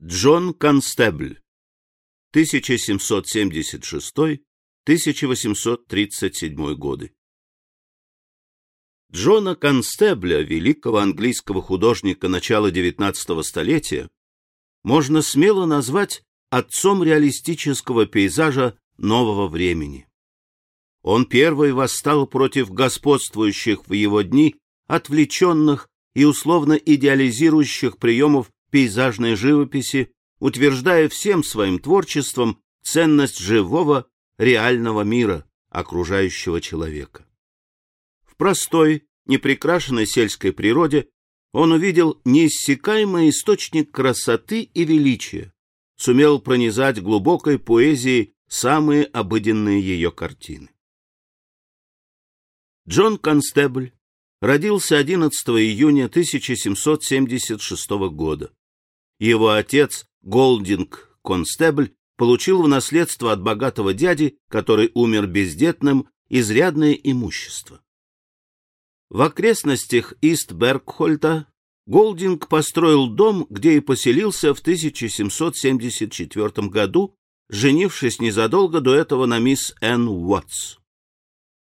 Джон Констебль 1776-1837 годы Джона Констебля, великого английского художника начала XIX столетия, можно смело назвать отцом реалистического пейзажа нового времени. Он первый восстал против господствующих в его дни отвлеченных и условно идеализирующих приемов пейзажной живописи, утверждая всем своим творчеством ценность живого, реального мира, окружающего человека. В простой, неприкрашенной сельской природе он увидел неиссякаемый источник красоты и величия, сумел пронизать глубокой поэзией самые обыденные ее картины. Джон Констебль родился 11 июня 1776 года. Его отец, Голдинг Констебль, получил в наследство от богатого дяди, который умер бездетным, изрядное имущество. В окрестностях Ист-Бергхольта Голдинг построил дом, где и поселился в 1774 году, женившись незадолго до этого на мисс Энн Уотс.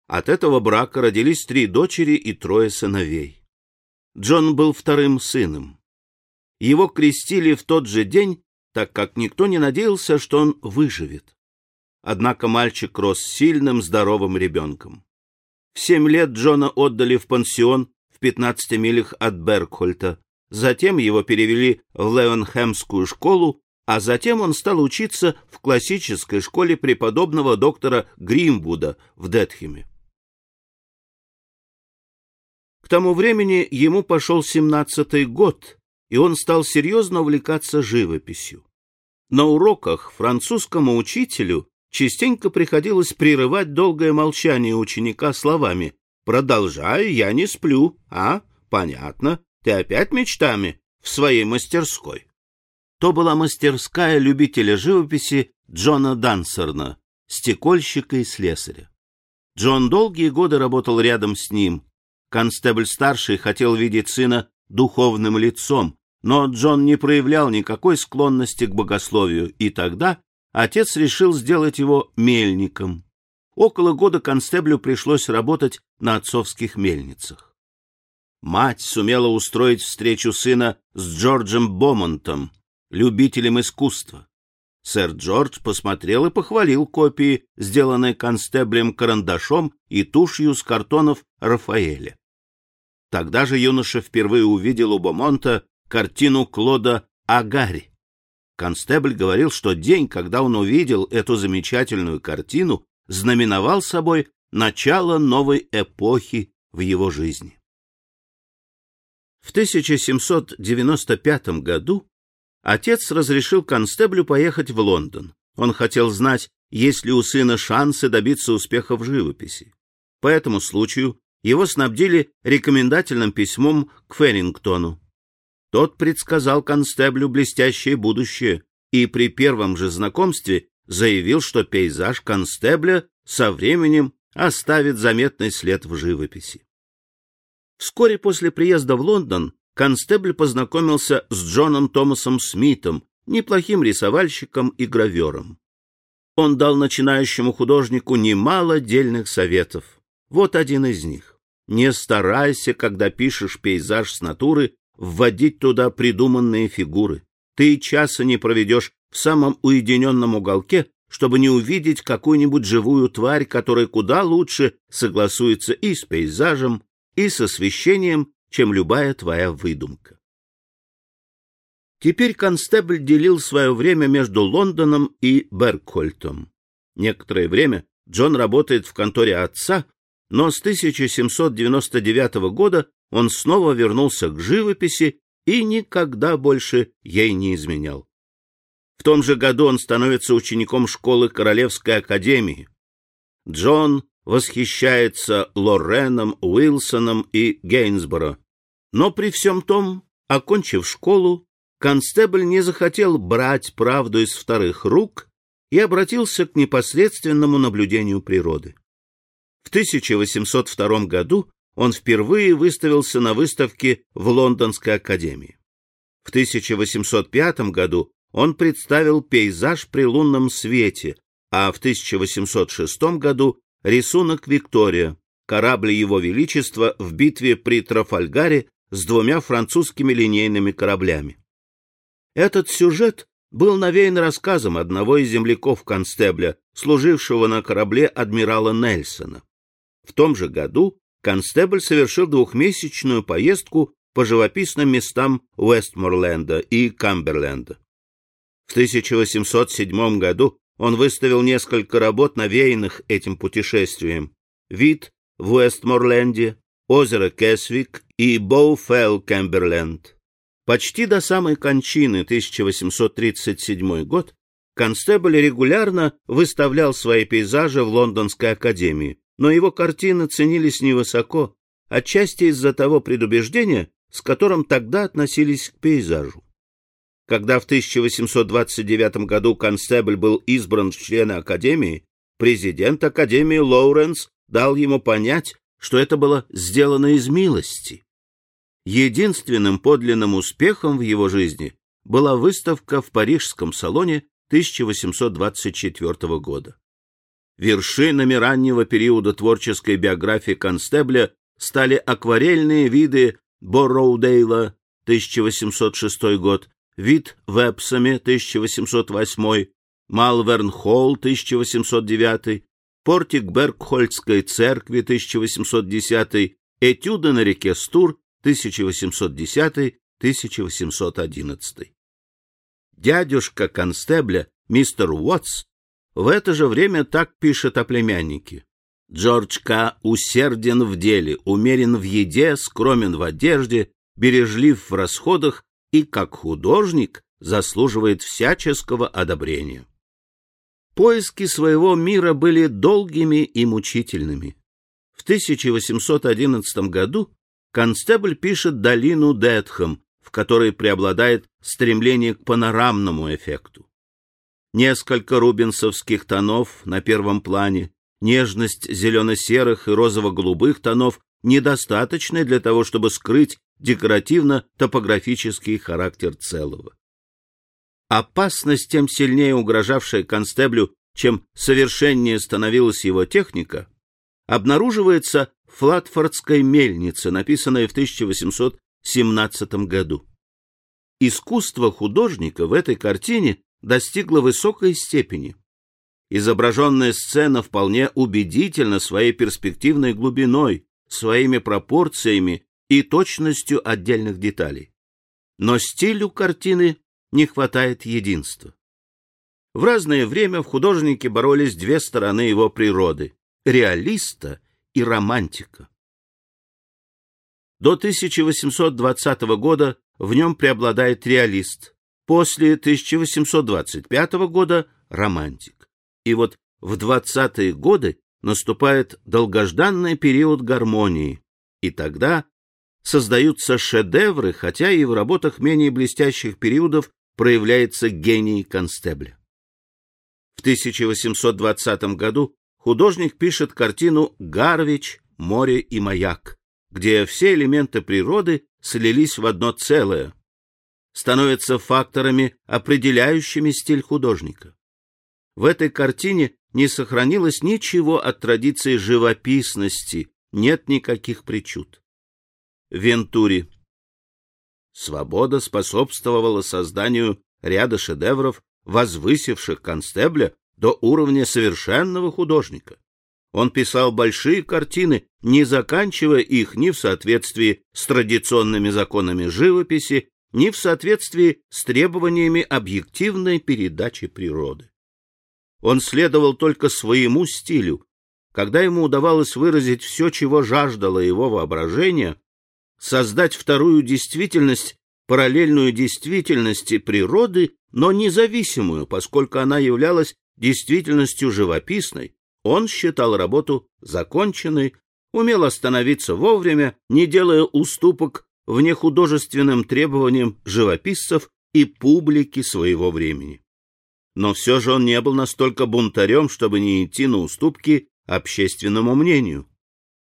От этого брака родились три дочери и трое сыновей. Джон был вторым сыном. Его крестили в тот же день, так как никто не надеялся, что он выживет. Однако мальчик рос сильным, здоровым ребенком. В семь лет Джона отдали в пансион в 15 милях от Бергхольта. Затем его перевели в Левенхэмскую школу, а затем он стал учиться в классической школе преподобного доктора Гримвуда в Детхеме. К тому времени ему пошел семнадцатый год, и он стал серьезно увлекаться живописью. На уроках французскому учителю частенько приходилось прерывать долгое молчание ученика словами «Продолжай, я не сплю, а? Понятно, ты опять мечтами в своей мастерской». То была мастерская любителя живописи Джона Дансерна, стекольщика и слесаря. Джон долгие годы работал рядом с ним, Констебль-старший хотел видеть сына духовным лицом, но Джон не проявлял никакой склонности к богословию, и тогда отец решил сделать его мельником. Около года констеблю пришлось работать на отцовских мельницах. Мать сумела устроить встречу сына с Джорджем Бомонтом, любителем искусства. Сэр Джордж посмотрел и похвалил копии, сделанные констеблем карандашом и тушью с картонов Рафаэля. Тогда же юноша впервые увидел у Бомонта картину Клода Агари. Констебль говорил, что день, когда он увидел эту замечательную картину, знаменовал собой начало новой эпохи в его жизни. В 1795 году отец разрешил констеблю поехать в Лондон. Он хотел знать, есть ли у сына шансы добиться успеха в живописи. По этому случаю его снабдили рекомендательным письмом к Феррингтону. Тот предсказал констеблю блестящее будущее и при первом же знакомстве заявил, что пейзаж констебля со временем оставит заметный след в живописи. Вскоре после приезда в Лондон констебль познакомился с Джоном Томасом Смитом, неплохим рисовальщиком и гравером. Он дал начинающему художнику немало дельных советов. Вот один из них. Не старайся, когда пишешь пейзаж с натуры, вводить туда придуманные фигуры. Ты часа не проведешь в самом уединенном уголке, чтобы не увидеть какую-нибудь живую тварь, которая куда лучше согласуется и с пейзажем, и с освещением, чем любая твоя выдумка. Теперь констебль делил свое время между Лондоном и Бергхольтом. Некоторое время Джон работает в конторе отца, но с 1799 года он снова вернулся к живописи и никогда больше ей не изменял. В том же году он становится учеником школы Королевской академии. Джон восхищается Лореном, Уилсоном и Гейнсборо. Но при всем том, окончив школу, констебль не захотел брать правду из вторых рук и обратился к непосредственному наблюдению природы. В 1802 году он впервые выставился на выставке в Лондонской академии. В 1805 году он представил пейзаж при лунном свете, а в 1806 году рисунок «Виктория», корабль Его Величества в битве при Трафальгаре с двумя французскими линейными кораблями. Этот сюжет был навеян рассказом одного из земляков Констебля, служившего на корабле адмирала Нельсона. В том же году Констебль совершил двухмесячную поездку по живописным местам Уэстморленда и Камберленда. В 1807 году он выставил несколько работ, навеянных этим путешествием. Вид в Уэстморленде, озеро Кесвик и Боуфелл Кэмберленд. Почти до самой кончины 1837 год Констебль регулярно выставлял свои пейзажи в Лондонской академии, но его картины ценились невысоко, отчасти из-за того предубеждения, с которым тогда относились к пейзажу. Когда в 1829 году Констебль был избран в члены Академии, президент Академии Лоуренс дал ему понять, что это было сделано из милости. Единственным подлинным успехом в его жизни была выставка в Парижском салоне 1824 года. Вершинами раннего периода творческой биографии Констебля стали акварельные виды Борроудейла 1806 год Вид в Эпсоме 1808, Малверн-Холл 1809, Портик Бергхольдской церкви 1810, Этюды на реке Стур 1810-1811. Дядюшка констебля, мистер Уотс, в это же время так пишет о племяннике. Джордж К. усерден в деле, умерен в еде, скромен в одежде, бережлив в расходах и, как художник, заслуживает всяческого одобрения. Поиски своего мира были долгими и мучительными. В 1811 году Констебль пишет «Долину Детхэм», в которой преобладает стремление к панорамному эффекту. Несколько рубинсовских тонов на первом плане, нежность зелено-серых и розово-голубых тонов недостаточны для того, чтобы скрыть декоративно-топографический характер целого. Опасность, тем сильнее угрожавшая констеблю, чем совершеннее становилась его техника, обнаруживается в Флатфордской мельнице, написанной в 1817 году. Искусство художника в этой картине достигло высокой степени. Изображенная сцена вполне убедительна своей перспективной глубиной, своими пропорциями и точностью отдельных деталей. Но стилю картины не хватает единства. В разное время в художнике боролись две стороны его природы — реалиста и романтика. До 1820 года в нем преобладает реалист, после 1825 года — романтик. И вот в 20-е годы наступает долгожданный период гармонии, и тогда создаются шедевры, хотя и в работах менее блестящих периодов проявляется гений Констебля. В 1820 году художник пишет картину «Гарвич, море и маяк», где все элементы природы слились в одно целое, становятся факторами, определяющими стиль художника. В этой картине не сохранилось ничего от традиции живописности, нет никаких причуд. Вентури. Свобода способствовала созданию ряда шедевров, возвысивших констебля до уровня совершенного художника. Он писал большие картины, не заканчивая их ни в соответствии с традиционными законами живописи, ни в соответствии с требованиями объективной передачи природы. Он следовал только своему стилю. Когда ему удавалось выразить все, чего жаждало его воображение, создать вторую действительность, параллельную действительности природы, но независимую, поскольку она являлась действительностью живописной, он считал работу законченной, умел остановиться вовремя, не делая уступок внехудожественным требованиям живописцев и публики своего времени. Но все же он не был настолько бунтарем, чтобы не идти на уступки общественному мнению.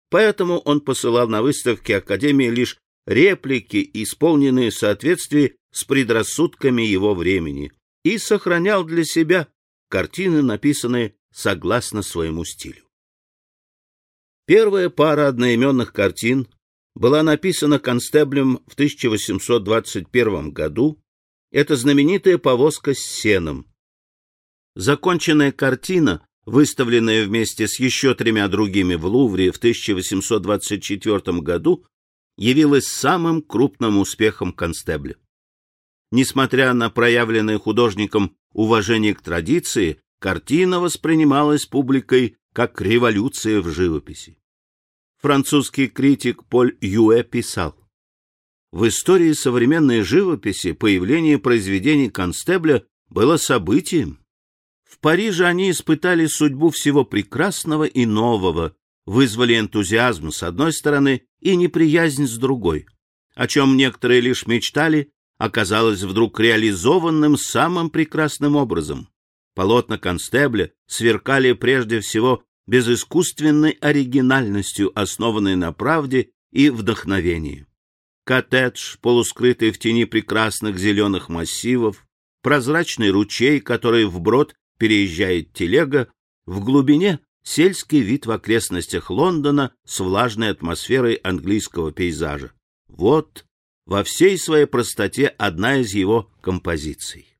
Поэтому он посылал на выставки Академии лишь реплики, исполненные в соответствии с предрассудками его времени, и сохранял для себя картины, написанные согласно своему стилю. Первая пара одноименных картин была написана констеблем в 1821 году. Это знаменитая повозка с сеном. Законченная картина, выставленная вместе с еще тремя другими в Лувре в 1824 году, явилась самым крупным успехом констебля. Несмотря на проявленное художником уважение к традиции, картина воспринималась публикой как революция в живописи. Французский критик Поль Юэ писал, «В истории современной живописи появление произведений Констебля было событием. В Париже они испытали судьбу всего прекрасного и нового, вызвали энтузиазм с одной стороны и неприязнь с другой, о чем некоторые лишь мечтали, оказалось вдруг реализованным самым прекрасным образом. Полотна Констебля сверкали прежде всего безыскусственной оригинальностью, основанной на правде и вдохновении. Коттедж, полускрытый в тени прекрасных зеленых массивов, прозрачный ручей, который вброд переезжает телега, в глубине сельский вид в окрестностях Лондона с влажной атмосферой английского пейзажа. Вот во всей своей простоте одна из его композиций.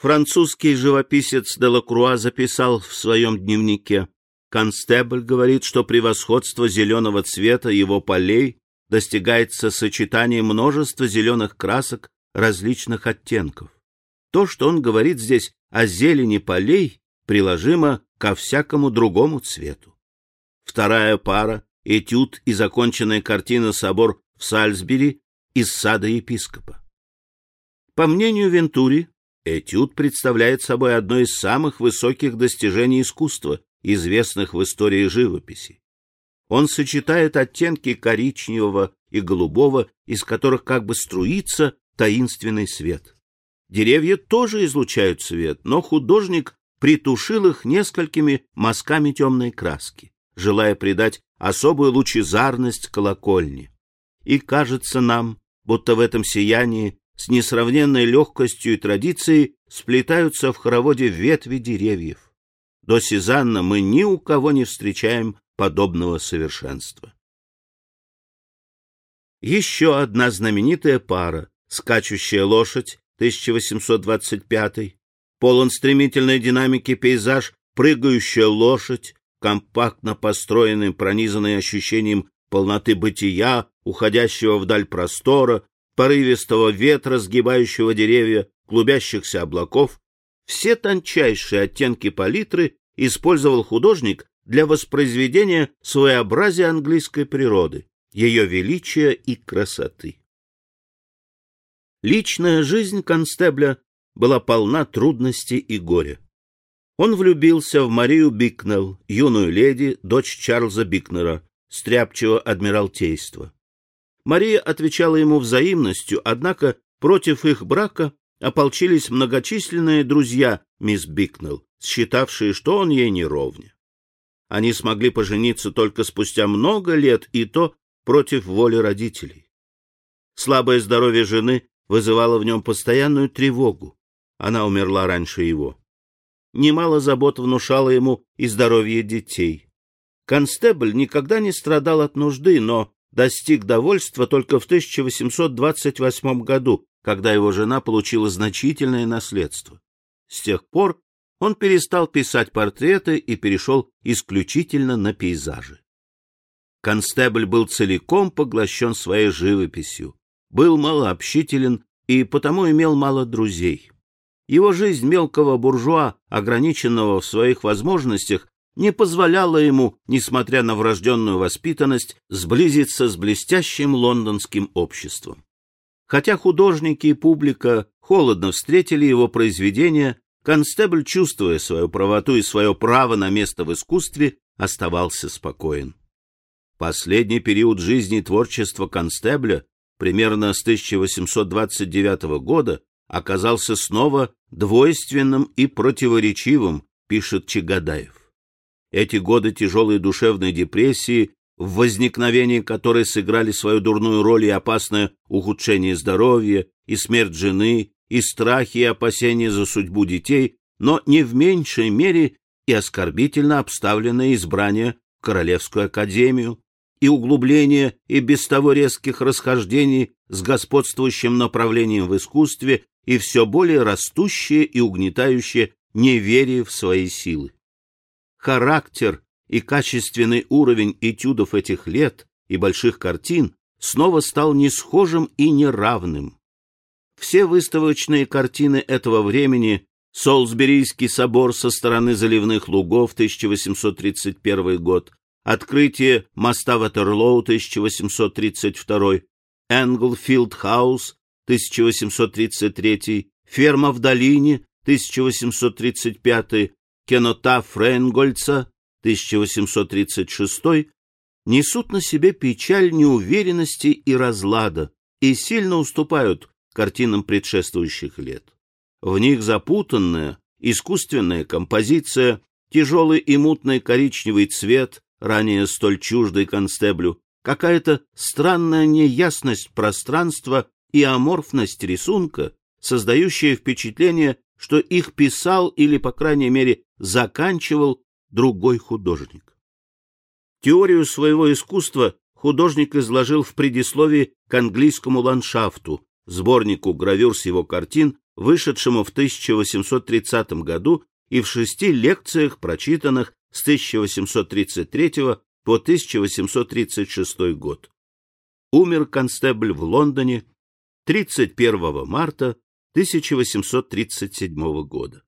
Французский живописец Делакруа записал в своем дневнике «Констебль говорит, что превосходство зеленого цвета его полей достигается сочетанием множества зеленых красок различных оттенков. То, что он говорит здесь о зелени полей, приложимо ко всякому другому цвету. Вторая пара — этюд и законченная картина «Собор в Сальсбери» из сада епископа. По мнению Вентури, этюд представляет собой одно из самых высоких достижений искусства, известных в истории живописи. Он сочетает оттенки коричневого и голубого, из которых как бы струится таинственный свет. Деревья тоже излучают свет, но художник притушил их несколькими мазками темной краски, желая придать особую лучезарность колокольне. И кажется нам, будто в этом сиянии с несравненной легкостью и традицией сплетаются в хороводе ветви деревьев. До Сезанна мы ни у кого не встречаем подобного совершенства. Еще одна знаменитая пара «Скачущая лошадь» 1825 полон стремительной динамики пейзаж «Прыгающая лошадь», компактно построенный, пронизанный ощущением полноты бытия, уходящего вдаль простора, порывистого ветра, сгибающего деревья, клубящихся облаков, все тончайшие оттенки палитры использовал художник для воспроизведения своеобразия английской природы, ее величия и красоты. Личная жизнь констебля была полна трудностей и горя. Он влюбился в Марию Бикнелл, юную леди, дочь Чарльза Бикнера, стряпчего адмиралтейства. Мария отвечала ему взаимностью, однако против их брака ополчились многочисленные друзья мисс Бикнелл, считавшие, что он ей не ровня. Они смогли пожениться только спустя много лет, и то против воли родителей. Слабое здоровье жены вызывало в нем постоянную тревогу. Она умерла раньше его. Немало забот внушало ему и здоровье детей. Констебль никогда не страдал от нужды, но достиг довольства только в 1828 году, когда его жена получила значительное наследство. С тех пор он перестал писать портреты и перешел исключительно на пейзажи. Констебль был целиком поглощен своей живописью, был малообщителен и потому имел мало друзей. Его жизнь мелкого буржуа, ограниченного в своих возможностях, не позволяла ему, несмотря на врожденную воспитанность, сблизиться с блестящим лондонским обществом. Хотя художники и публика холодно встретили его произведения, Констебль, чувствуя свою правоту и свое право на место в искусстве, оставался спокоен. Последний период жизни и творчества Констебля, примерно с 1829 года, оказался снова двойственным и противоречивым, пишет Чагадаев. Эти годы тяжелой душевной депрессии, в возникновении которой сыграли свою дурную роль и опасное ухудшение здоровья, и смерть жены, и страхи и опасения за судьбу детей, но не в меньшей мере и оскорбительно обставленное избрание в Королевскую академию, и углубление и без того резких расхождений с господствующим направлением в искусстве и все более растущее и угнетающее неверие в свои силы. Характер и качественный уровень этюдов этих лет и больших картин снова стал несхожим и неравным. Все выставочные картины этого времени Солсберийский собор со стороны заливных лугов 1831 год, открытие моста Ватерлоу 1832, Энглфилд Хаус 1833, ферма в долине 1835, кенота Френгольца 1836 несут на себе печаль неуверенности и разлада и сильно уступают картинам предшествующих лет. В них запутанная, искусственная композиция, тяжелый и мутный коричневый цвет, ранее столь чуждый констеблю, какая-то странная неясность пространства и аморфность рисунка, создающая впечатление, что их писал или, по крайней мере, заканчивал другой художник. Теорию своего искусства художник изложил в предисловии к английскому ландшафту, сборнику гравюр с его картин, вышедшему в 1830 году и в шести лекциях, прочитанных с 1833 по 1836 год. Умер констебль в Лондоне 31 марта 1837 года.